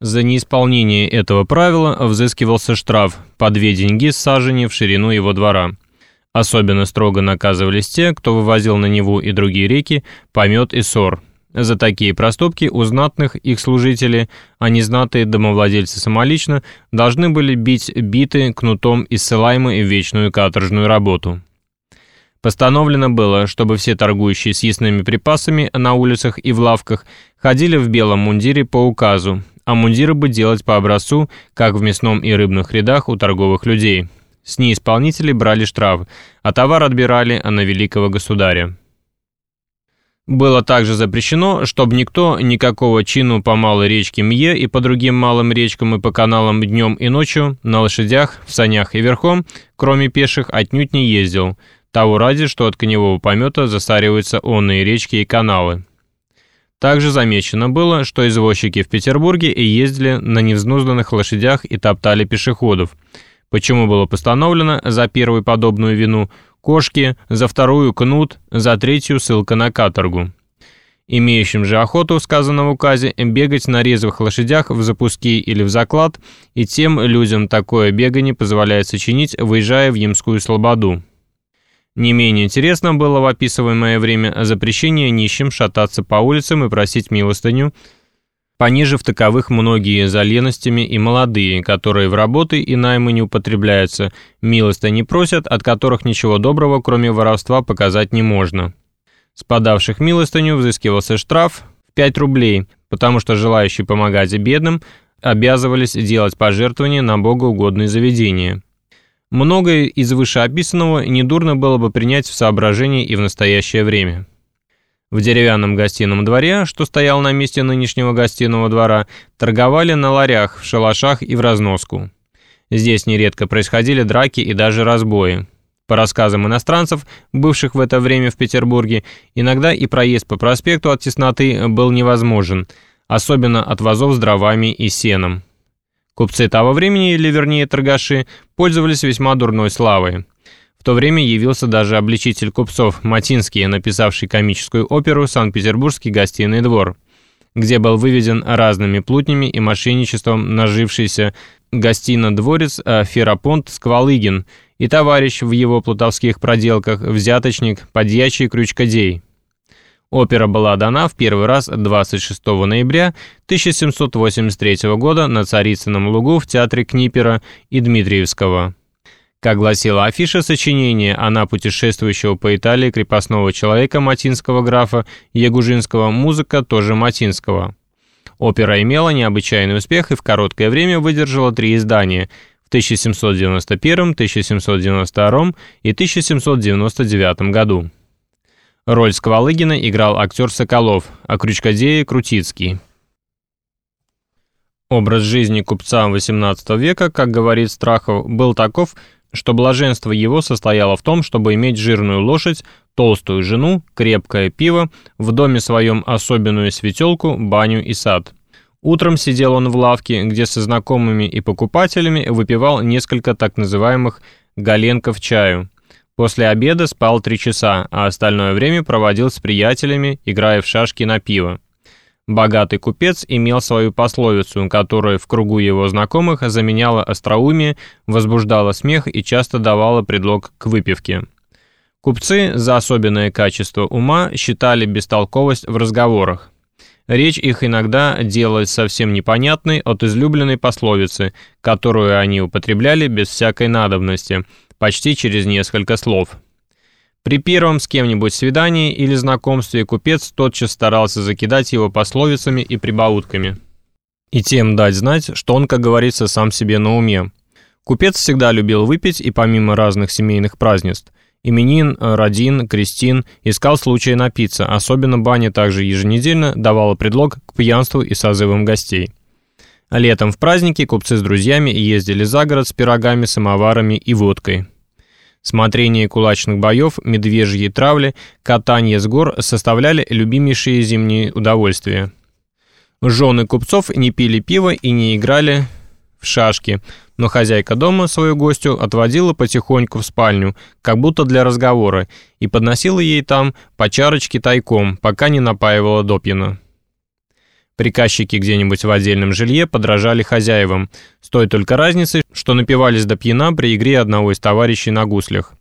За неисполнение этого правила взыскивался штраф по две деньги с сажени в ширину его двора. Особенно строго наказывались те, кто вывозил на Неву и другие реки помет и сор. За такие проступки у знатных их служители, а незнатые домовладельцы самолично, должны были бить биты кнутом и ссылаемы в вечную каторжную работу. Постановлено было, чтобы все торгующие съестными припасами на улицах и в лавках ходили в белом мундире по указу, а мундиры бы делать по образцу, как в мясном и рыбных рядах у торговых людей. С неисполнителей брали штраф, а товар отбирали на великого государя. Было также запрещено, чтобы никто никакого чину по малой речке Мье и по другим малым речкам и по каналам днем и ночью на лошадях, в санях и верхом, кроме пеших, отнюдь не ездил, того ради, что от коневого помета засариваются онные речки и каналы. Также замечено было, что извозчики в Петербурге и ездили на невзнузданных лошадях и топтали пешеходов, почему было постановлено за первую подобную вину кошки, за вторую кнут, за третью ссылка на каторгу. Имеющим же охоту, сказано в указе, бегать на резвых лошадях в запуски или в заклад, и тем людям такое бегание позволяется чинить, выезжая в Ямскую слободу. Не менее интересно было в описываемое время запрещение нищим шататься по улицам и просить милостыню, пониже в таковых многие за леностями и молодые, которые в работы и наймы не употребляются, милостыни просят, от которых ничего доброго, кроме воровства, показать не можно. С подавших милостыню взыскивался штраф в 5 рублей, потому что желающие помогать бедным обязывались делать пожертвования на богоугодные заведения. Многое из вышеописанного недурно было бы принять в соображение и в настоящее время. В деревянном гостином дворе, что стоял на месте нынешнего гостиного двора, торговали на ларях, в шалашах и в разноску. Здесь нередко происходили драки и даже разбои. По рассказам иностранцев, бывших в это время в Петербурге, иногда и проезд по проспекту от тесноты был невозможен, особенно от вазов с дровами и сеном. Купцы того времени, или вернее торгаши, пользовались весьма дурной славой. В то время явился даже обличитель купцов Матинский, написавший комическую оперу «Санкт-Петербургский гостиный двор», где был выведен разными плутнями и мошенничеством нажившийся гостино-дворец а Ферапонт Сквалыгин и товарищ в его плутовских проделках, взяточник, подьячий крючкодей. Опера была дана в первый раз 26 ноября 1783 года на Царицыном лугу в театре Книпера и Дмитриевского. Как гласила афиша сочинения, она путешествующего по Италии крепостного человека матинского графа Ягужинского, музыка тоже матинского. Опера имела необычайный успех и в короткое время выдержала три издания в 1791, 1792 и 1799 году. Роль Сквалыгина играл актер Соколов, а крючкодея – Крутицкий. Образ жизни купца XVIII века, как говорит Страхов, был таков, что блаженство его состояло в том, чтобы иметь жирную лошадь, толстую жену, крепкое пиво, в доме своем особенную светелку, баню и сад. Утром сидел он в лавке, где со знакомыми и покупателями выпивал несколько так называемых «галенков чаю», После обеда спал три часа, а остальное время проводил с приятелями, играя в шашки на пиво. Богатый купец имел свою пословицу, которая в кругу его знакомых заменяла остроумие, возбуждала смех и часто давала предлог к выпивке. Купцы за особенное качество ума считали бестолковость в разговорах. Речь их иногда делалась совсем непонятной от излюбленной пословицы, которую они употребляли без всякой надобности – почти через несколько слов. При первом с кем-нибудь свидании или знакомстве купец тотчас старался закидать его пословицами и прибаутками. И тем дать знать, что он, как говорится, сам себе на уме. Купец всегда любил выпить и помимо разных семейных празднеств, именин, родин, крестин, искал случая напиться, особенно баня также еженедельно давала предлог к пьянству и созывам гостей. Летом в праздники купцы с друзьями ездили за город с пирогами, самоварами и водкой. Смотрение кулачных боев, медвежьи травли, катание с гор составляли любимейшие зимние удовольствия. Жены купцов не пили пиво и не играли в шашки, но хозяйка дома свою гостю отводила потихоньку в спальню, как будто для разговора, и подносила ей там по чарочке тайком, пока не напаивала допьяно. Приказчики где-нибудь в отдельном жилье подражали хозяевам, с той только разницей, что напивались до пьяна при игре одного из товарищей на гуслях.